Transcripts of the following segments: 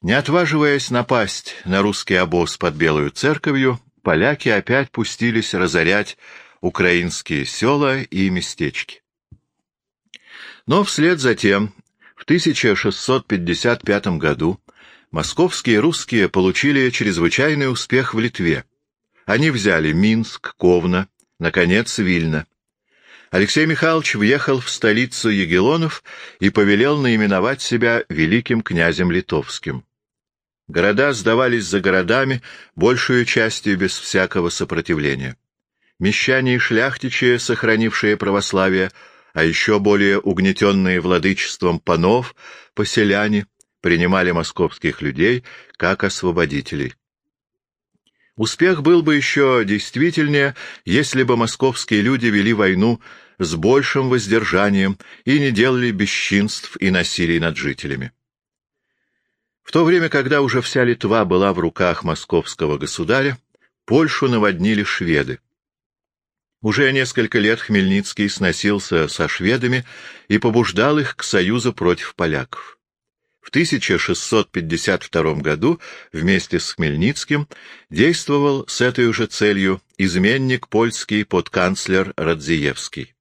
Не отваживаясь напасть на русский обоз под Белую церковью, поляки опять пустились разорять украинские села и местечки. Но вслед за тем, в 1655 году, московские русские получили чрезвычайный успех в Литве. Они взяли Минск, Ковна, наконец, Вильно. Алексей Михайлович въехал в столицу Егелонов и повелел наименовать себя великим князем литовским. Города сдавались за городами, большую частью без всякого сопротивления. Мещане и шляхтичи, сохранившие православие, а еще более угнетенные владычеством панов, поселяне, принимали московских людей как освободителей. Успех был бы еще действительнее, если бы московские люди вели войну с большим воздержанием и не делали бесчинств и насилий над жителями. В то время, когда уже вся Литва была в руках московского государя, Польшу наводнили шведы. Уже несколько лет Хмельницкий сносился со шведами и побуждал их к союзу против поляков. В 1652 году вместе с Хмельницким действовал с этой же целью изменник польский подканцлер Радзиевский.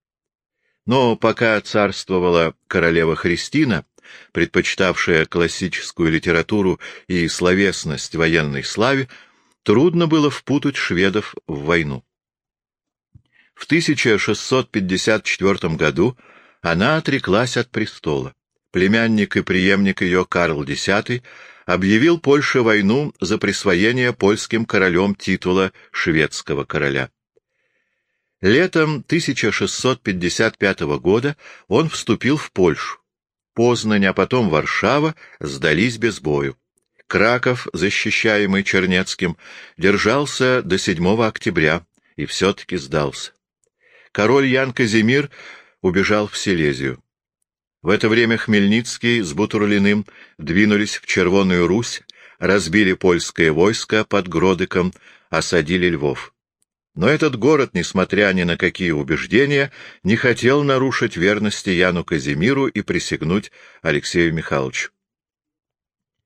Но пока царствовала королева Христина, предпочитавшая классическую литературу и словесность военной славе, трудно было впутать шведов в войну. В 1654 году она отреклась от престола племянник и преемник ее Карл X объявил Польше войну за присвоение польским королем титула шведского короля. Летом 1655 года он вступил в Польшу. Познань, а потом Варшава сдались без бою. Краков, защищаемый Чернецким, держался до 7 октября и все-таки сдался. Король Ян Казимир убежал в Силезию. В это время Хмельницкий с Бутурлиным двинулись в Червоную Русь, разбили польское войско под Гродыком, осадили Львов. Но этот город, несмотря ни на какие убеждения, не хотел нарушить верности Яну Казимиру и присягнуть Алексею Михайловичу.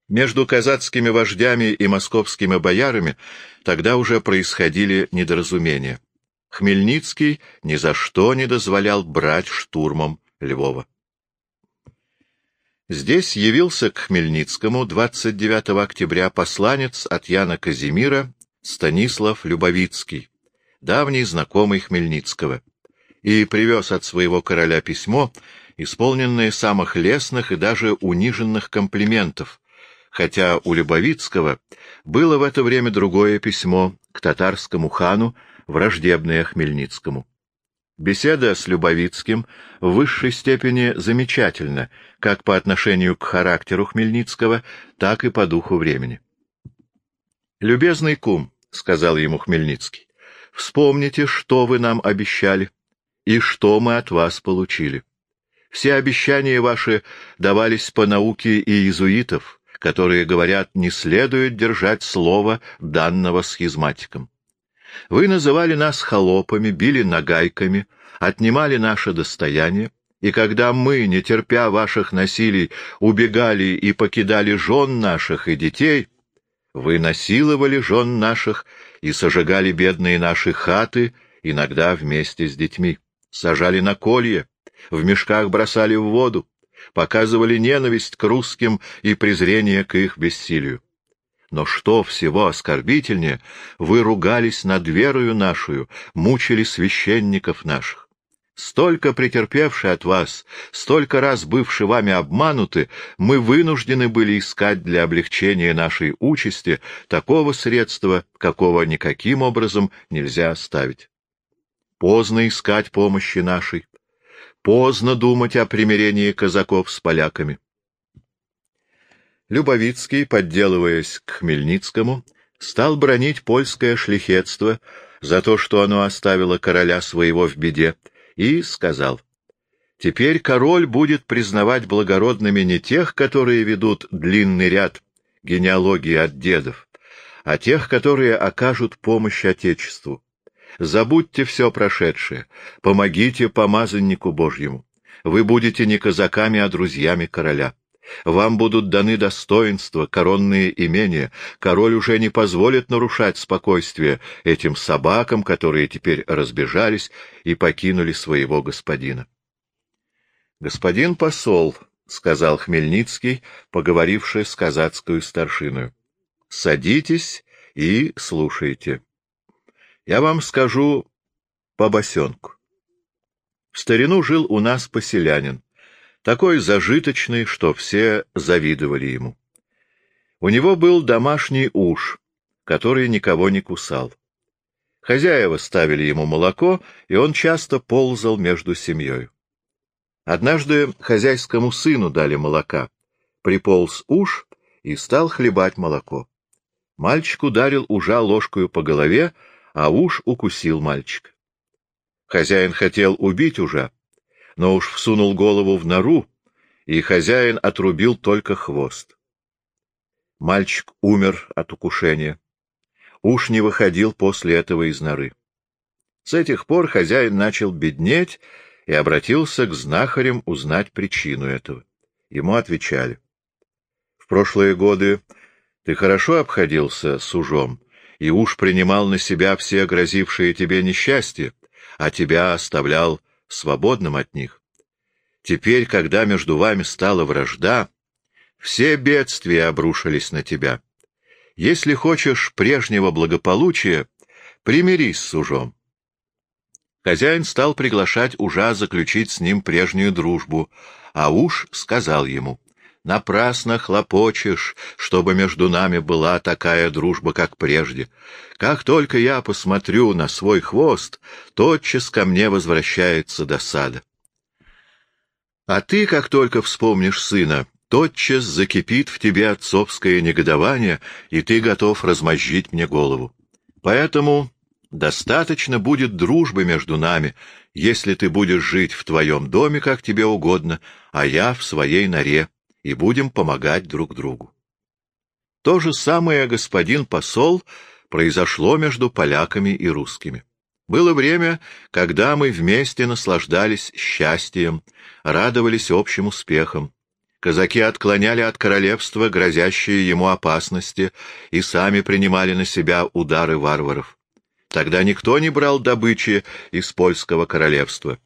Между казацкими вождями и московскими боярами тогда уже происходили недоразумения. Хмельницкий ни за что не дозволял брать штурмом Львова. Здесь явился к Хмельницкому 29 октября посланец от Яна Казимира Станислав Любовицкий, давний знакомый Хмельницкого, и привез от своего короля письмо, исполненное самых лестных и даже униженных комплиментов, хотя у Любовицкого было в это время другое письмо к татарскому хану, враждебное Хмельницкому. Беседа с Любовицким в высшей степени замечательна, как по отношению к характеру Хмельницкого, так и по духу времени. «Любезный кум», — сказал ему Хмельницкий, — «вспомните, что вы нам обещали и что мы от вас получили. Все обещания ваши давались по науке и иезуитов, которые говорят, не следует держать слово, данного схизматикам. Вы называли нас холопами, били нагайками, отнимали наше достояние, и когда мы, не терпя ваших насилий, убегали и покидали жен наших и детей, вы насиловали жен наших и сожигали бедные наши хаты, иногда вместе с детьми, сажали на колье, в мешках бросали в воду, показывали ненависть к русским и презрение к их бессилию. Но что всего оскорбительнее, вы ругались над верою нашу, мучили священников наших. Столько претерпевшие от вас, столько раз бывшие вами обмануты, мы вынуждены были искать для облегчения нашей участи такого средства, какого никаким образом нельзя оставить. Поздно искать помощи нашей, поздно думать о примирении казаков с поляками. Любовицкий, подделываясь к Хмельницкому, стал бронить польское шляхетство за то, что оно оставило короля своего в беде, и сказал, «Теперь король будет признавать благородными не тех, которые ведут длинный ряд генеалогии от дедов, а тех, которые окажут помощь Отечеству. Забудьте все прошедшее, помогите помазаннику Божьему. Вы будете не казаками, а друзьями короля. Вам будут даны достоинства, коронные имения. Король уже не позволит нарушать спокойствие этим собакам, которые теперь разбежались и покинули своего господина. Господин посол, — сказал Хмельницкий, поговоривший с казацкую старшиной, — садитесь и слушайте. Я вам скажу по босенку. В старину жил у нас поселянин такой зажиточный, что все завидовали ему. У него был домашний уж, который никого не кусал. Хозяева ставили ему молоко, и он часто ползал между семьей. Однажды хозяйскому сыну дали молока. Приполз уж и стал хлебать молоко. Мальчик ударил ужа ложкою по голове, а уж укусил мальчика. Хозяин хотел убить ужа, но уж всунул голову в нору, и хозяин отрубил только хвост. Мальчик умер от укушения. Уж не выходил после этого из норы. С этих пор хозяин начал беднеть и обратился к знахарям узнать причину этого. Ему отвечали. — В прошлые годы ты хорошо обходился с ужом, и уж принимал на себя все грозившие тебе несчастья, а тебя оставлял свободным от них. Теперь, когда между вами стала вражда, все бедствия обрушились на тебя. Если хочешь прежнего благополучия, примирись с ужом. Хозяин стал приглашать ужа заключить с ним прежнюю дружбу, а уж сказал ему, «Напрасно хлопочешь, чтобы между нами была такая дружба, как прежде. Как только я посмотрю на свой хвост, тотчас ко мне возвращается досада. А ты, как только вспомнишь сына, тотчас закипит в тебе отцовское негодование, и ты готов размозжить мне голову. Поэтому достаточно будет дружбы между нами, если ты будешь жить в твоем доме, как тебе угодно, а я в своей норе, и будем помогать друг другу. То же самое, господин посол, произошло между поляками и русскими. Было время, когда мы вместе наслаждались счастьем, радовались общим успехам. Казаки отклоняли от королевства грозящие ему опасности и сами принимали на себя удары варваров. Тогда никто не брал добычи из польского королевства.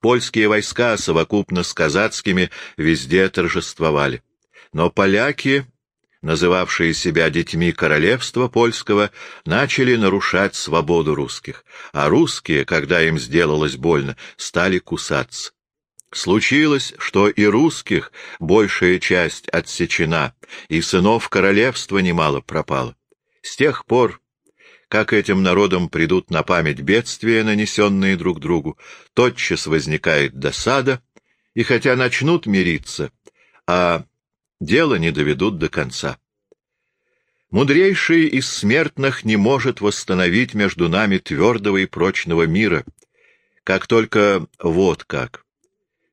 Польские войска совокупно с казацкими везде торжествовали. Но поляки называвшие себя детьми королевства польского, начали нарушать свободу русских, а русские, когда им сделалось больно, стали кусаться. Случилось, что и русских большая часть отсечена, и сынов королевства немало пропало. С тех пор, как этим народам придут на память бедствия, нанесенные друг другу, тотчас возникает досада, и хотя начнут мириться, а дело не доведут до конца. Мудрейший из смертных не может восстановить между нами твердого и прочного мира, как только вот как.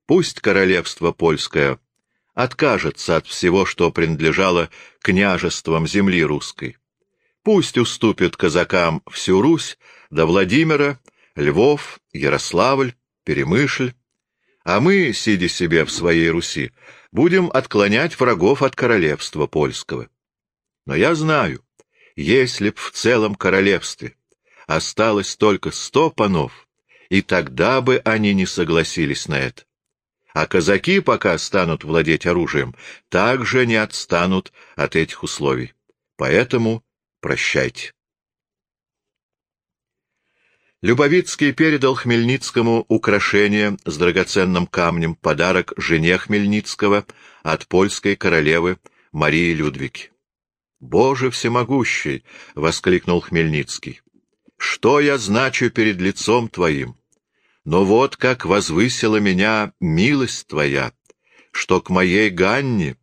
Пусть королевство польское откажется от всего, что принадлежало княжествам земли русской. Пусть уступит казакам всю Русь до Владимира, Львов, Ярославль, Перемышль, а мы, сидя себе в своей Руси, будем отклонять врагов от королевства польского. Но я знаю, если б в целом королевстве осталось только сто панов, и тогда бы они не согласились на это. А казаки, пока станут владеть оружием, также не отстанут от этих условий. Поэтому прощайте. Любовицкий передал Хмельницкому украшение с драгоценным камнем, подарок жене Хмельницкого от польской королевы Марии Людвиги. «Боже всемогущий!» — воскликнул Хмельницкий. «Что я значу перед лицом Твоим? Но вот как возвысила меня милость Твоя, что к моей Ганне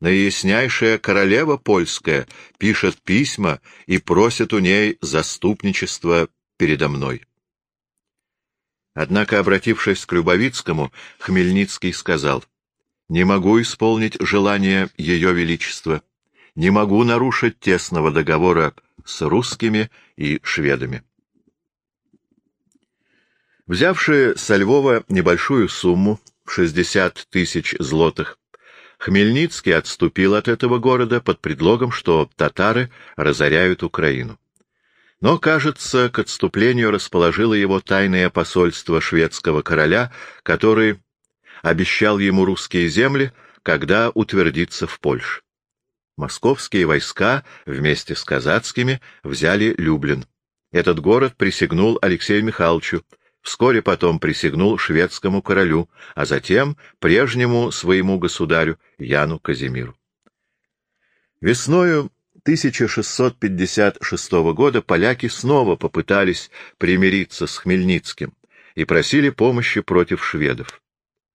наияснейшая королева польская пишет письма и просит у ней заступничество передо мной. Однако, обратившись к Любовицкому, Хмельницкий сказал, «Не могу исполнить желание Ее Величества, не могу нарушить тесного договора с русскими и шведами». Взявшие со Львова небольшую сумму, 60 тысяч злотых, Хмельницкий отступил от этого города под предлогом, что татары разоряют Украину. Но, кажется, к отступлению расположило его тайное посольство шведского короля, который обещал ему русские земли, когда утвердится в Польше. Московские войска вместе с казацкими взяли Люблин. Этот город присягнул Алексею Михайловичу, вскоре потом присягнул шведскому королю, а затем прежнему своему государю Яну Казимиру. Весною 1656 года поляки снова попытались примириться с Хмельницким и просили помощи против шведов.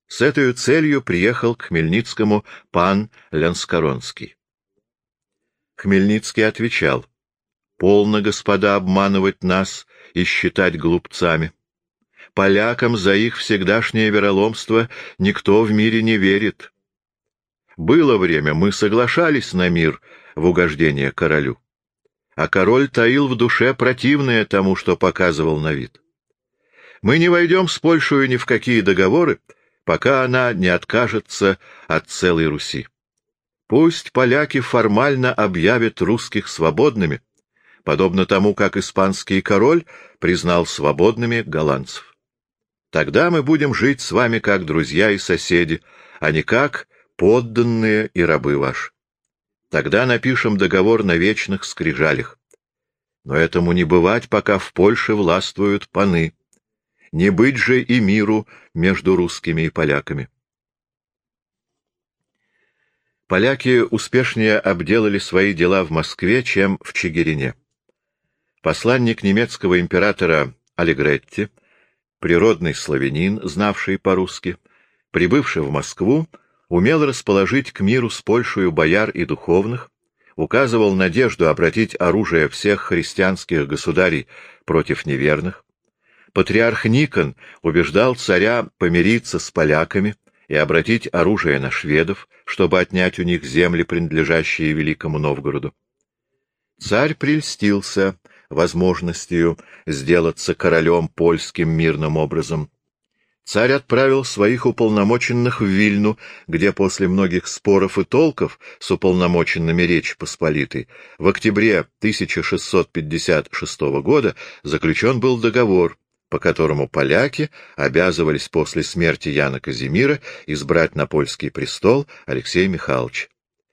С этой целью приехал к Хмельницкому пан Ленскоронский. Хмельницкий отвечал, «Полно, господа, обманывать нас и считать глупцами. Полякам за их всегдашнее вероломство никто в мире не верит. Было время, мы соглашались на мир в угождение королю, а король таил в душе противное тому, что показывал на вид. Мы не войдем с Польшей ни в какие договоры, пока она не откажется от целой Руси. Пусть поляки формально объявят русских свободными, подобно тому, как испанский король признал свободными голландцев. Тогда мы будем жить с вами как друзья и соседи, а не как подданные и рабы ваши. Тогда напишем договор на вечных скрижалях. Но этому не бывать, пока в Польше властвуют паны. Не быть же и миру между русскими и поляками. Поляки успешнее обделали свои дела в Москве, чем в Чигирине. Посланник немецкого императора Алигретти, природный славянин, знавший по-русски, прибывший в Москву, умел расположить к миру с Польшей бояр и духовных, указывал надежду обратить оружие всех христианских государей против неверных, Патриарх Никон убеждал царя помириться с поляками и обратить оружие на шведов, чтобы отнять у них земли, принадлежащие Великому Новгороду. Царь прельстился возможностью сделаться королем польским мирным образом. Царь отправил своих уполномоченных в Вильну, где после многих споров и толков с уполномоченными Речи Посполитой в октябре 1656 года заключен был договор, по которому поляки обязывались после смерти Яна Казимира избрать на польский престол Алексея Михайловича.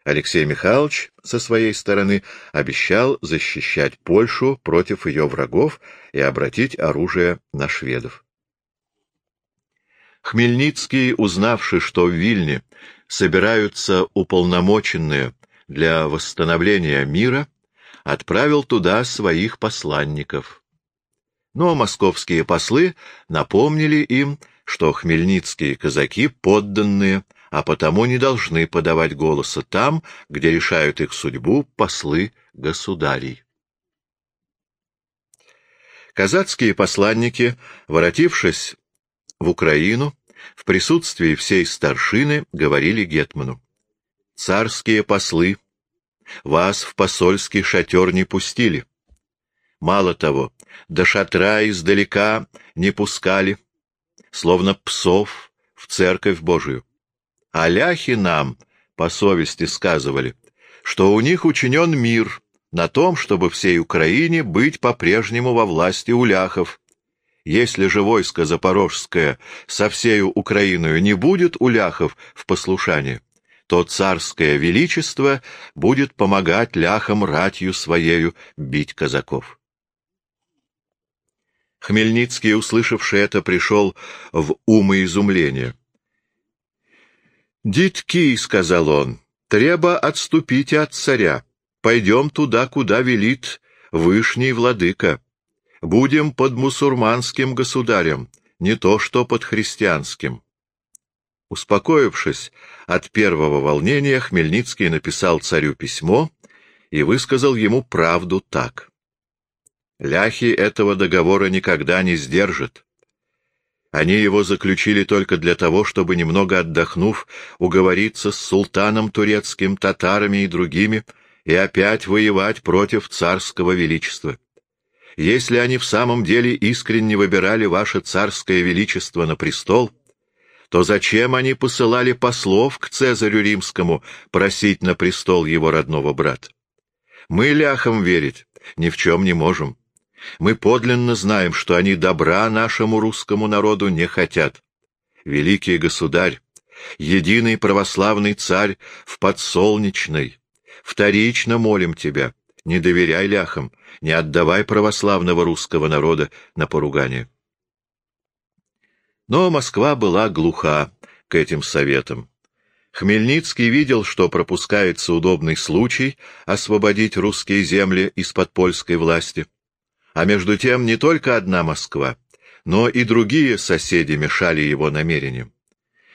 Алексей Михайлович со своей стороны обещал защищать Польшу против ее врагов и обратить оружие на шведов. Хмельницкий, узнавший, что в Вильне собираются уполномоченные для восстановления мира, отправил туда своих посланников. Но московские послы напомнили им, что хмельницкие казаки подданные, а потому не должны подавать голоса там, где решают их судьбу послы государей. Казацкие посланники, воротившись в Украину, в присутствии всей старшины говорили Гетману. «Царские послы, вас в посольский шатер не пустили. Мало того, до шатра издалека не пускали, словно псов в церковь Божию. А ляхи нам, по совести, сказывали, что у них учинен мир на том, чтобы всей Украине быть по-прежнему во власти у ляхов. Если же войско запорожское со всею Украиною не будет у ляхов в послушании, то царское величество будет помогать ляхам ратью своею бить казаков. Хмельницкий, услышавший это, пришел в умоизумление. «Дитки», — сказал он, — «треба отступить от царя. Пойдем туда, куда велит Вышний Владыка. Будем под мусульманским государем, не то что под христианским». Успокоившись от первого волнения, Хмельницкий написал царю письмо и высказал ему правду так. Ляхи этого договора никогда не сдержат. Они его заключили только для того, чтобы, немного отдохнув, уговориться с султаном турецким, татарами и другими, и опять воевать против царского величества. Если они в самом деле искренне выбирали ваше царское величество на престол, то зачем они посылали послов к Цезарю Римскому просить на престол его родного брата? Мы ляхам верить ни в чем не можем. Мы подлинно знаем, что они добра нашему русскому народу не хотят. Великий государь, единый православный царь в подсолнечной, вторично молим тебя, не доверяй ляхам, не отдавай православного русского народа на поругание. Но Москва была глуха к этим советам. Хмельницкий видел, что пропускается удобный случай освободить русские земли из-под польской власти. А между тем не только одна Москва, но и другие соседи мешали его намерениям.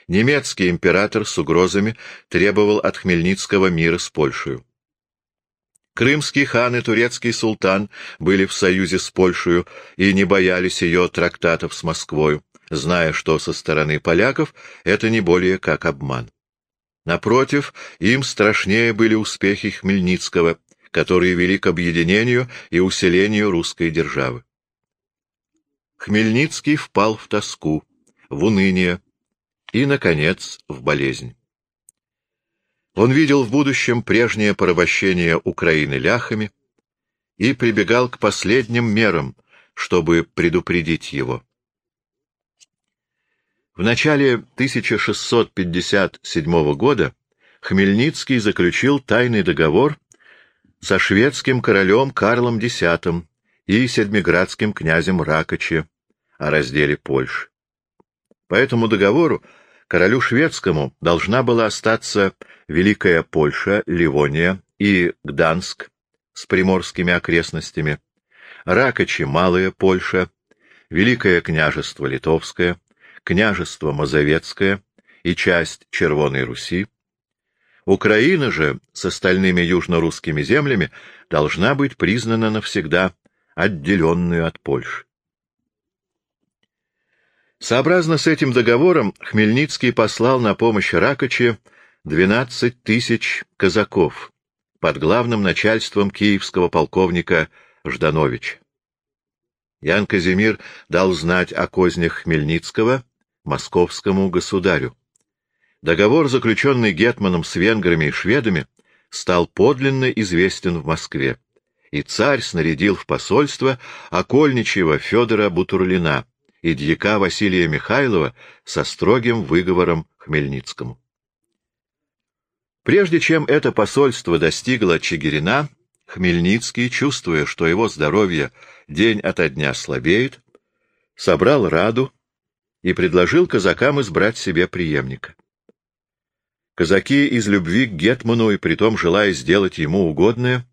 Немецкий император с угрозами требовал от Хмельницкого мира с Польшей. Крымский хан и турецкий султан были в союзе с Польшей и не боялись ее трактатов с Москвою, зная, что со стороны поляков это не более как обман. Напротив, им страшнее были успехи Хмельницкого, которые вели к объединению и усилению русской державы. Хмельницкий впал в тоску, в уныние и, наконец, в болезнь. Он видел в будущем прежнее порабощение Украины ляхами и прибегал к последним мерам, чтобы предупредить его. В начале 1657 года Хмельницкий заключил тайный договор со шведским королем Карлом X и седмиградским князем Ракоче о разделе Польши. По этому договору королю шведскому должна была остаться Великая Польша, Ливония и Гданск с приморскими окрестностями, Ракочи, Малая Польша, Великое княжество Литовское, княжество Мазовецкое и часть Червоной Руси, Украина же с остальными южно-русскими землями должна быть признана навсегда отделенную от Польши. Сообразно с этим договором Хмельницкий послал на помощь Ракоче 12 тысяч казаков под главным начальством киевского полковника Ждановича. Ян Казимир дал знать о кознях Хмельницкого московскому государю. Договор, заключенный Гетманом с венграми и шведами, стал подлинно известен в Москве, и царь снарядил в посольство окольничьего Федора Бутурлина и дьяка Василия Михайлова со строгим выговором Хмельницкому. Прежде чем это посольство достигло Чигирина, Хмельницкий, чувствуя, что его здоровье день ото дня слабеет, собрал Раду и предложил казакам избрать себе преемника. Казаки из любви к Гетману и притом желая сделать ему угодное,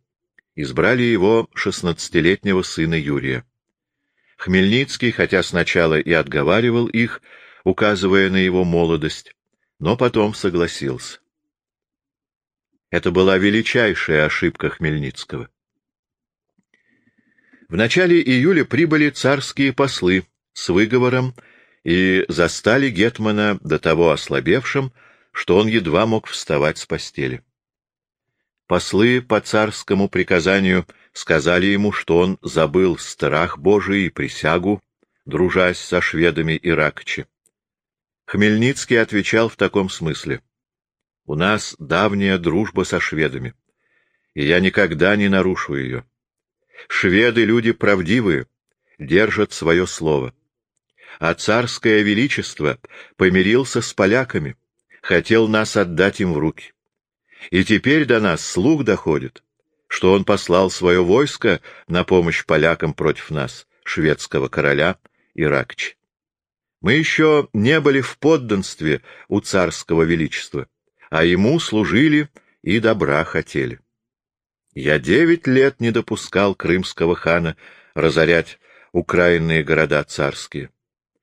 избрали его шестнадцатилетнего сына Юрия. Хмельницкий, хотя сначала и отговаривал их, указывая на его молодость, но потом согласился. Это была величайшая ошибка Хмельницкого. В начале июля прибыли царские послы с выговором и застали Гетмана до того ослабевшим, что он едва мог вставать с постели. Послы по царскому приказанию сказали ему, что он забыл страх Божий и присягу, дружась со шведами и Ракчи. Хмельницкий отвечал в таком смысле. «У нас давняя дружба со шведами, и я никогда не нарушу ее. Шведы — люди правдивые, держат свое слово а царское величество помирился с поляками, хотел нас отдать им в руки. И теперь до нас слух доходит, что он послал свое войско на помощь полякам против нас, шведского короля Иракчи. Мы еще не были в подданстве у царского величества, а ему служили и добра хотели. Я девять лет не допускал крымского хана разорять украинные города царские.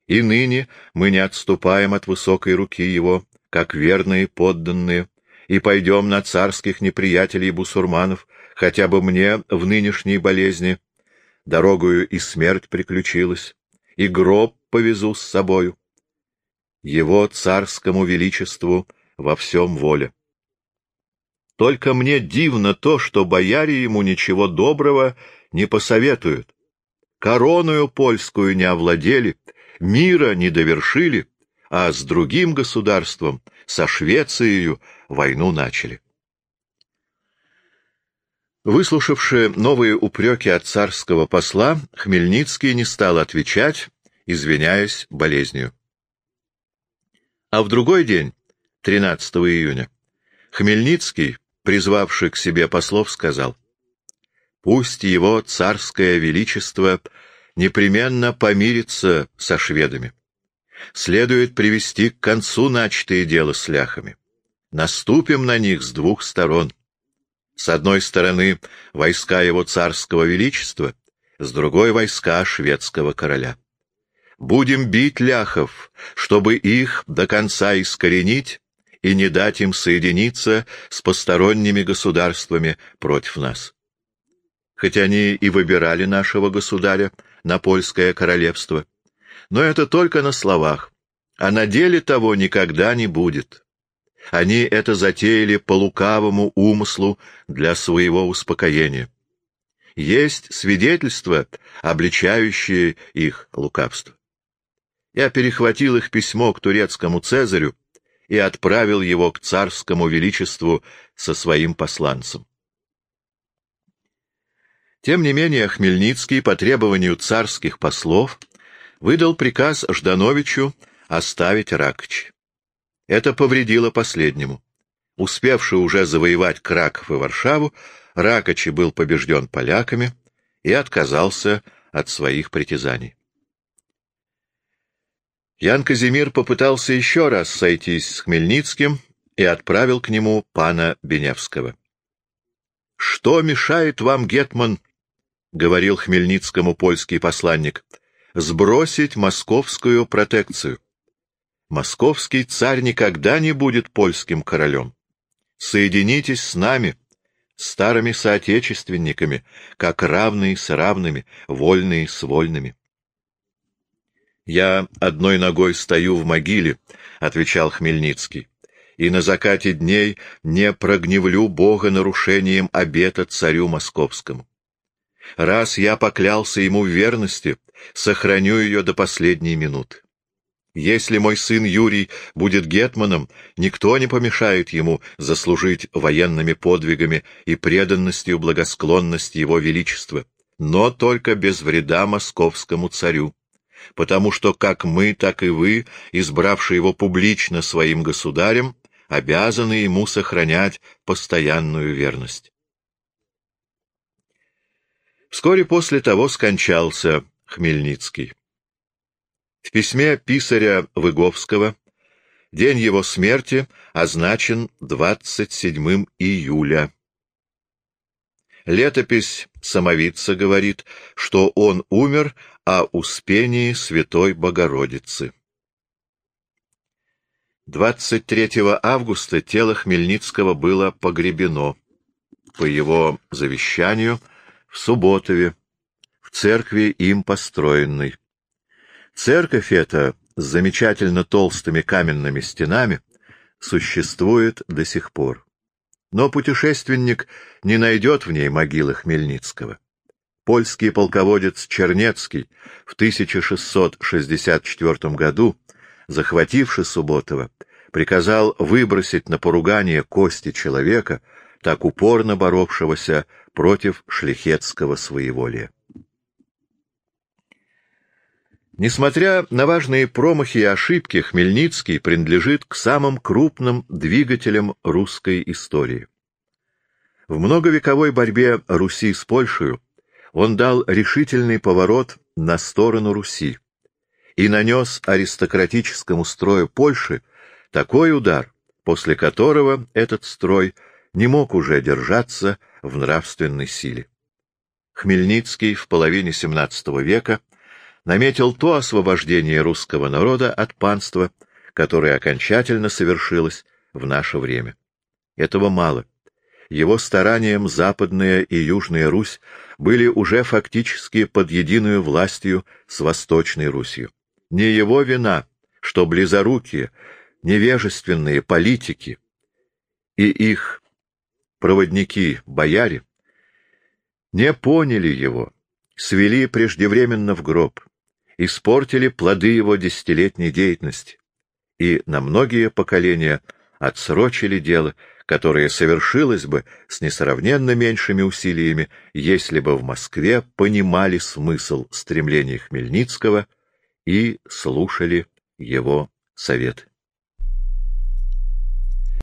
И ныне мы не отступаем от высокой руки его, как верные подданные, и пойдем на царских неприятелей бусурманов, хотя бы мне в нынешней болезни. Дорогою и смерть приключилась, и гроб повезу с собою. Его царскому величеству во всем воля. Только мне дивно то, что бояре ему ничего доброго не посоветуют. Короною польскую не овладели, мира не довершили, а с другим государством, со Швецией, войну начали. Выслушавши новые упреки от царского посла, Хмельницкий не стал отвечать, извиняясь болезнью. А в другой день, 13 июня, Хмельницкий, призвавший к себе послов, сказал, «Пусть его царское величество непременно помирится со шведами. Следует привести к концу начатые дела с ляхами. Наступим на них с двух сторон. С одной стороны войска его царского величества, с другой — войска шведского короля. Будем бить ляхов, чтобы их до конца искоренить и не дать им соединиться с посторонними государствами против нас. Хоть они и выбирали нашего государя на польское королевство, но это только на словах, а на деле того никогда не будет. Они это затеяли по лукавому умыслу для своего успокоения. Есть свидетельства, обличающие их лукавство. Я перехватил их письмо к турецкому цезарю и отправил его к царскому величеству со своим посланцем. Тем не менее, Хмельницкий по требованию царских послов выдал приказ Ждановичу оставить Ракч. Это повредило последнему. Успевший уже завоевать Краков и Варшаву, Ракочи был побежден поляками и отказался от своих притязаний. Ян Казимир попытался еще раз сойтись с Хмельницким и отправил к нему пана Беневского. — Что мешает вам, Гетман, — говорил Хмельницкому польский посланник, — сбросить московскую протекцию? Московский царь никогда не будет польским королем. Соединитесь с нами, старыми соотечественниками, как равные с равными, вольные с вольными. «Я одной ногой стою в могиле», — отвечал Хмельницкий, «и на закате дней не прогневлю Бога нарушением обета царю московскому. Раз я поклялся ему в верности, сохраню ее до последней минуты. Если мой сын Юрий будет гетманом, никто не помешает ему заслужить военными подвигами и преданностью благосклонность его величества, но только без вреда московскому царю, потому что как мы, так и вы, избравшие его публично своим государем, обязаны ему сохранять постоянную верность. Вскоре после того скончался Хмельницкий. В письме писаря Выговского день его смерти означен 27 июля. Летопись самовидца говорит, что он умер о Успении Святой Богородицы. 23 августа тело Хмельницкого было погребено, по его завещанию, в Субботове, в церкви им построенной. Церковь эта с замечательно толстыми каменными стенами существует до сих пор. Но путешественник не найдет в ней могилы Хмельницкого. Польский полководец Чернецкий в 1664 году, захвативший Субботово, приказал выбросить на поругание кости человека, так упорно боровшегося против шляхетского своеволия. Несмотря на важные промахи и ошибки, Хмельницкий принадлежит к самым крупным двигателям русской истории. В многовековой борьбе Руси с Польшей он дал решительный поворот на сторону Руси и нанес аристократическому строю Польши такой удар, после которого этот строй не мог уже держаться в нравственной силе. Хмельницкий в половине XVII века — наметил то освобождение русского народа от панства, которое окончательно совершилось в наше время. Этого мало. Его старанием Западная и Южная Русь были уже фактически под единую властью с Восточной Русью. Не его вина, что близорукие, невежественные политики и их проводники, бояре, не поняли его, свели преждевременно в гроб, испортили плоды его десятилетней деятельности. и на многие поколения отсрочили дело, которое совершилось бы с несравненно меньшими усилиями, если бы в Москве понимали смысл стремления Хмельницкого и слушали его советы.